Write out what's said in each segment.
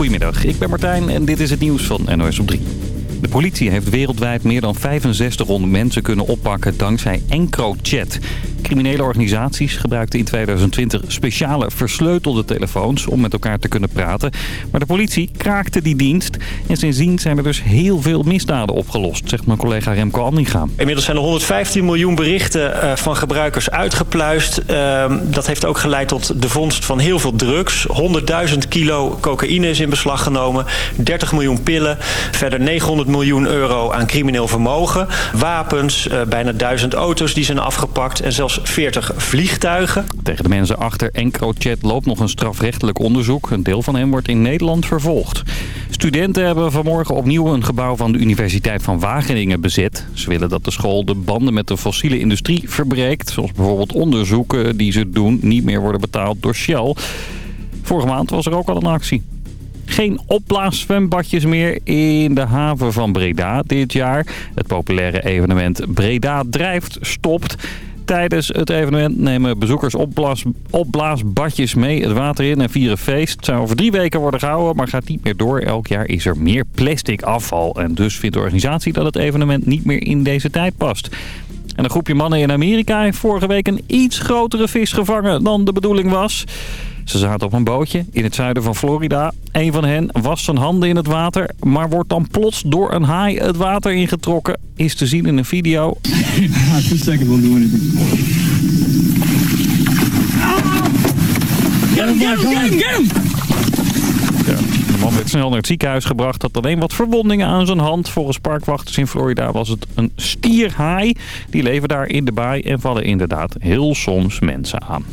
Goedemiddag, ik ben Martijn en dit is het nieuws van NOS op 3. De politie heeft wereldwijd meer dan 6500 mensen kunnen oppakken dankzij EncroChat. Criminele organisaties gebruikten in 2020 speciale versleutelde telefoons om met elkaar te kunnen praten. Maar de politie kraakte die dienst en sindsdien zijn er dus heel veel misdaden opgelost, zegt mijn collega Remco Andinga. Inmiddels zijn er 115 miljoen berichten eh, van gebruikers uitgepluist. Ehm, dat heeft ook geleid tot de vondst van heel veel drugs. 100.000 kilo cocaïne is in beslag genomen, 30 miljoen pillen, verder 900 miljoen euro aan crimineel vermogen. Wapens, uh, bijna 1000 auto's die zijn afgepakt en 40 vliegtuigen. Tegen de mensen achter EncroChat loopt nog een strafrechtelijk onderzoek. Een deel van hen wordt in Nederland vervolgd. Studenten hebben vanmorgen opnieuw een gebouw van de Universiteit van Wageningen bezet. Ze willen dat de school de banden met de fossiele industrie verbreekt. Zoals bijvoorbeeld onderzoeken die ze doen niet meer worden betaald door Shell. Vorige maand was er ook al een actie. Geen opblaaszwembadjes meer in de haven van Breda dit jaar. Het populaire evenement Breda Drijft stopt. Tijdens het evenement nemen bezoekers opblaas, opblaasbadjes mee het water in en vieren feest. Het zou over drie weken worden gehouden, maar gaat niet meer door. Elk jaar is er meer plastic afval. En dus vindt de organisatie dat het evenement niet meer in deze tijd past. En een groepje mannen in Amerika heeft vorige week een iets grotere vis gevangen dan de bedoeling was. Ze zaten op een bootje in het zuiden van Florida. Een van hen was zijn handen in het water, maar wordt dan plots door een haai het water ingetrokken. Is te zien in een video. Two seconds won't do anything. Get him, get him, get him, get him! Ja, de man werd snel naar het ziekenhuis gebracht. Had alleen wat verwondingen aan zijn hand. Volgens parkwachters in Florida was het een stierhaai. Die leven daar in de baai en vallen inderdaad heel soms mensen aan.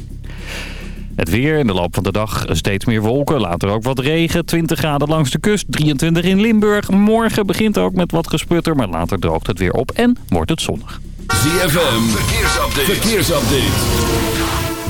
Het weer in de loop van de dag steeds meer wolken, later ook wat regen. 20 graden langs de kust, 23 in Limburg. Morgen begint ook met wat gesputter, maar later droogt het weer op en wordt het zonnig. ZFM, verkeersupdate. verkeersupdate.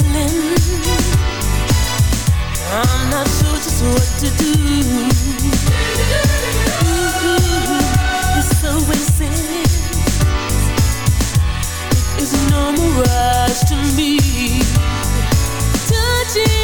feeling. I'm not sure just what to do. No mirage to me. Touching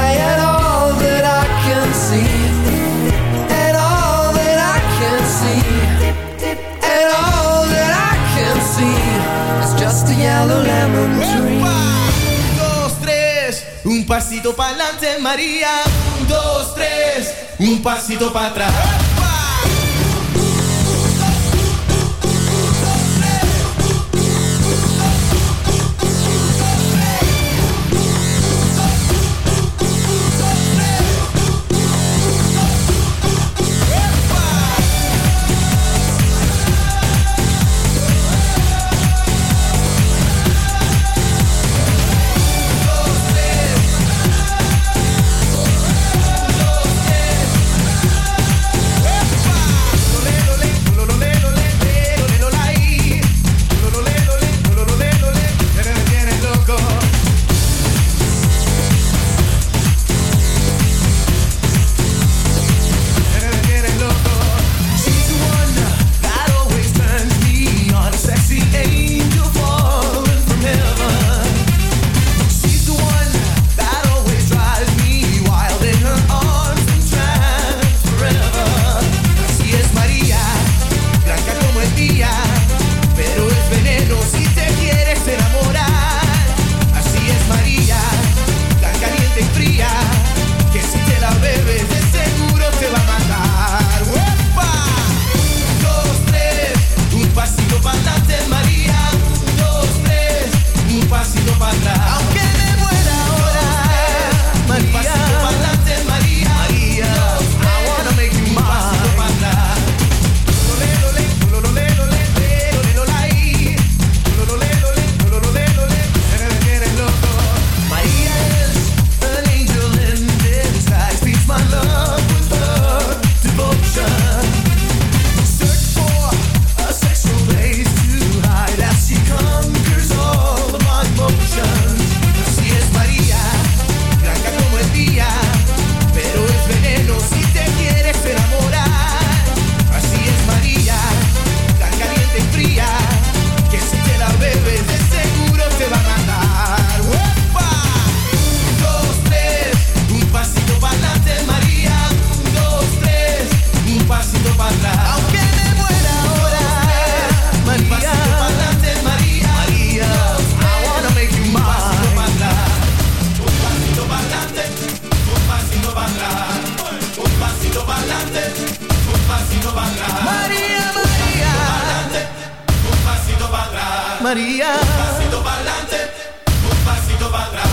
yellow lemon tree Un, dos, tres, un pasito para adelante, María. Un, dos, tres, un pasito para atrás. María. Un pasito para adelante, un pasito para atrás.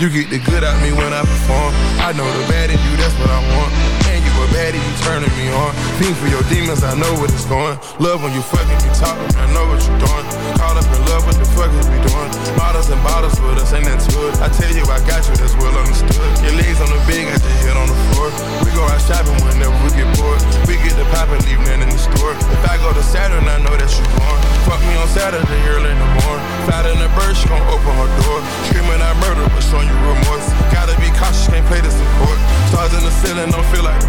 You get the good out me when I perform. I know the bad in you, that's what I want but baddie, you turning me on. Fiend for your demons, I know what it's going. Love when you fucking be talking, I know what you're doing. Call up in love, what the fuck is we doing? Bottles and bottles with us, ain't that good? I tell you, I got you, that's well understood. Your legs on the bed, got your head on the floor. We go out shopping whenever we get bored. We get the pop and leave nothing in the store. If I go to Saturn, I know that you're born. Fuck me on Saturday, early in the morning. Fight in the bird, she gon' open her door. Screaming I murder, but showing you remorse. Gotta be cautious, can't play this support. Stars in the ceiling, don't feel like a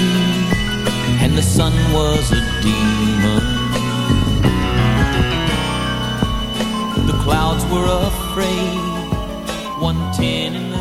and the sun was a demon. The clouds were afraid, one tin in the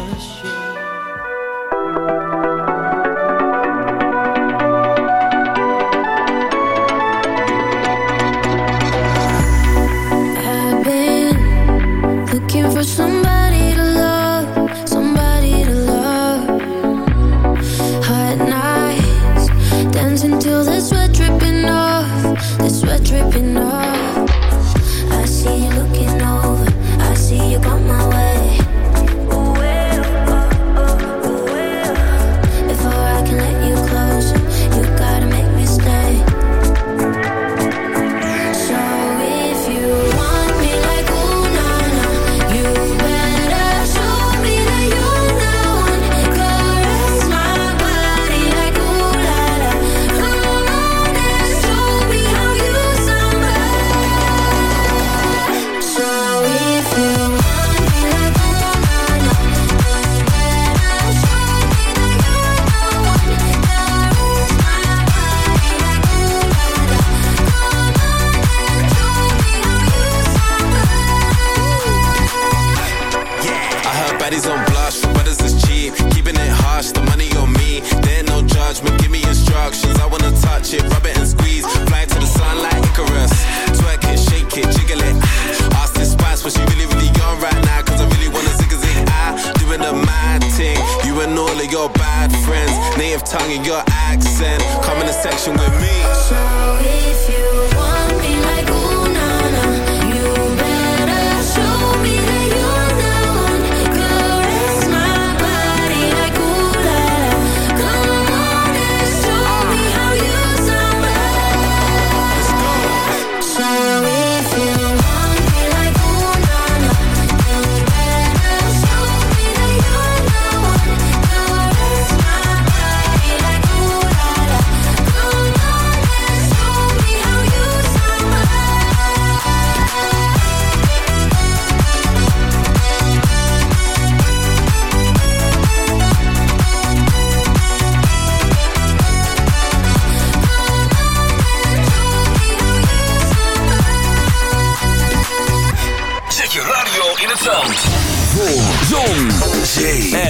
come in the section with me. So if you want.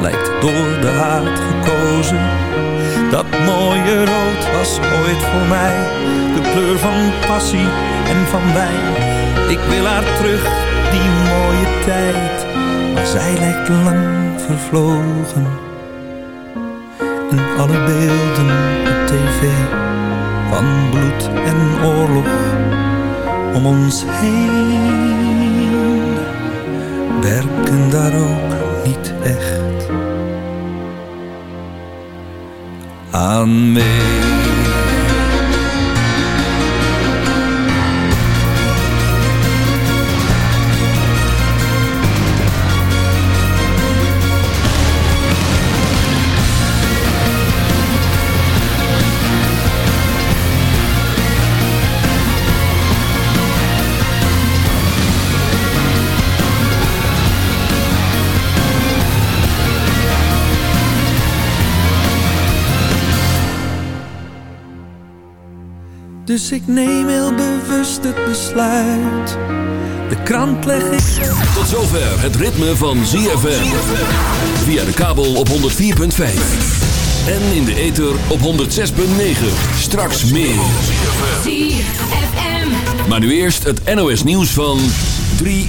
lijkt door de haat gekozen. Dat mooie rood was ooit voor mij de kleur van passie en van wijn. Ik wil haar terug, die mooie tijd, maar zij lijkt lang vervlogen. En alle beelden op tv van bloed en oorlog om ons heen werken daar ook echt aan mij. Dus ik neem heel bewust het besluit. De krant leg ik... Tot zover het ritme van ZFM. Via de kabel op 104.5. En in de ether op 106.9. Straks meer. Maar nu eerst het NOS nieuws van 3